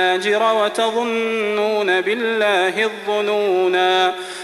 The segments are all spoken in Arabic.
الحناجر وتظنون بالله الظنونا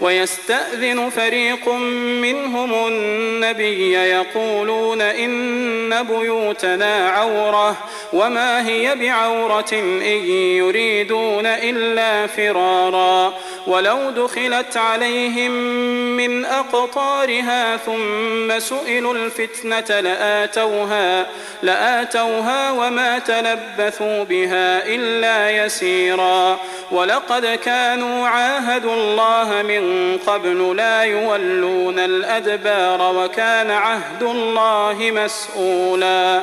ويستأذن فريق منهم النبي يقولون إن بيوتنا عورة وما هي بعورة إن يريدون إلا فرارا ولو دخلت عليهم من أقطارها ثم سئلوا الفتنة لآتوها لآتوها وما تلبثوا بها إلا يسيرا ولقد كانوا عاهدوا الله من قبل لا يولون الأدبار وكان عهد الله مسؤولا.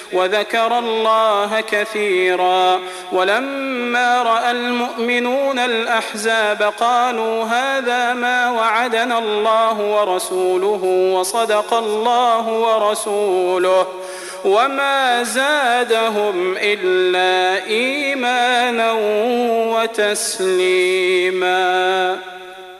وذكر الله كثيرا ولما رأى المؤمنون الأحزاب قالوا هذا ما وعدنا الله ورسوله وصدق الله ورسوله وما زادهم إلا إيمانا وتسليما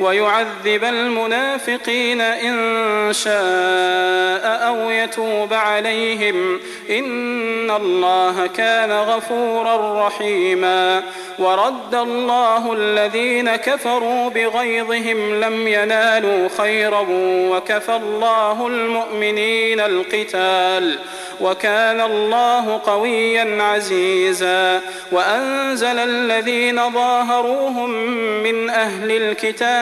ويعذب المنافقين إن شاء أو يتوب عليهم. إن الله كان غفورا رحيما. ورد الله الذين كفروا بغيظهم لم ينالوا خيرا وكفى الله المؤمنين القتال. وكان الله قويا عزيزا. وأنزل الذين ظاهروهم من أهل الكتاب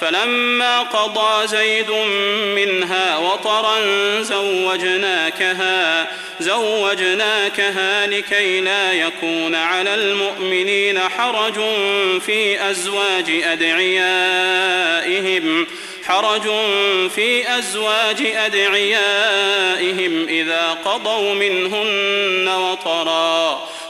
فلما قضى زيد منها وطرا زوجناكها زوجناكها لكي لا يكون على المؤمنين حرج في أزواج أدعيائهم. حرج في أزواج أدعيائهم إذا قضوا منهن وطرا.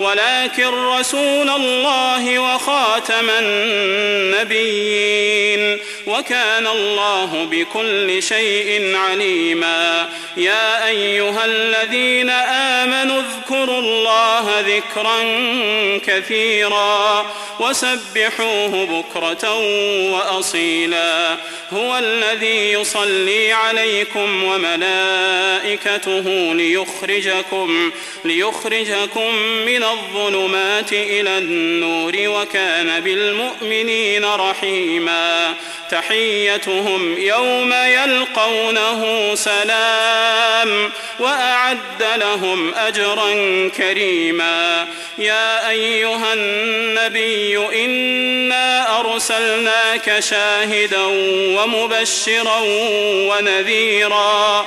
ولكن رسول الله وخاتم النبيين وكان الله بكل شيء عليما. يا أيها الذين آمنوا اذكروا الله ذكرا كثيرا وسبحوه بكرة وأصيلا. هو الذي يصلي عليكم وملائكته ليخرجكم ليخرجكم من الظلمات إلى النور وكان بالمؤمنين رحيما. تحيتهم يوم يلقونه سلام وأعد لهم أجرا كريما. يا أيها النبي إنا أرسلناك شاهدا ومبشرا ونذيرا.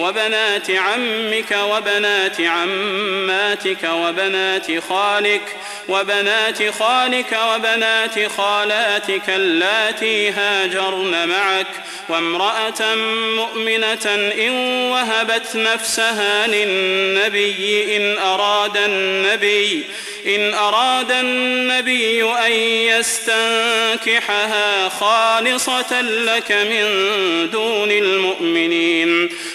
وبنات عمك وبنات عماتك وبنات خالك وبنات خالك وبنات خالاتك اللاتي هاجرن معك وامرأة مؤمنة إن وهبت نفسها للنبي إن أراد النبي إن أراد النبي أن يستنكحها خالصة لك من دون المؤمنين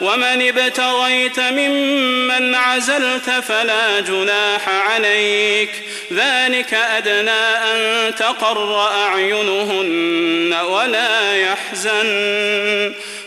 ومن ابتغيت ممن عزلت فلا جناح عليك. ذلك أدنى أن تقر أعينهن ولا يحزن.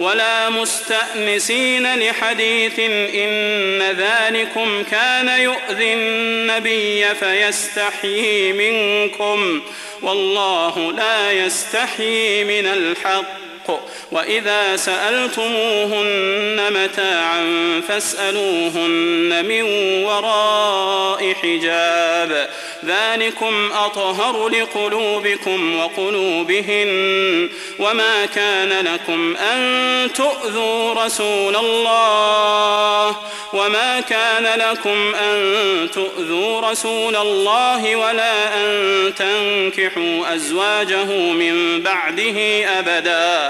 ولا مستأنسين لحديث إن ذلكم كان يؤذي النبي فيستحيي منكم والله لا يستحيي من الحق وإذا سألتموهن متاعا فاسألوهن من وراء حجاب. ذلكم أطهر لقلوبكم وقلوبهن. وما كان لكم أن تؤذوا رسول الله. وما كان لكم أن تؤذوا رسول الله ولا أن تنكحوا أزواجه من بعده أبدا.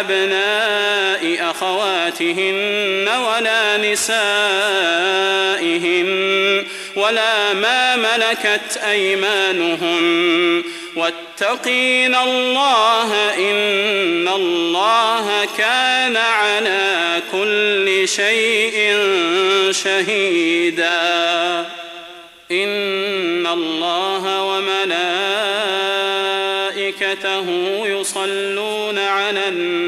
أبناء أخواتهن ولا نسائهن ولا ما ملكت أيمانهن واتقين الله إن الله كان على كل شيء شهيدا إن الله وملائكته يصلون على النبي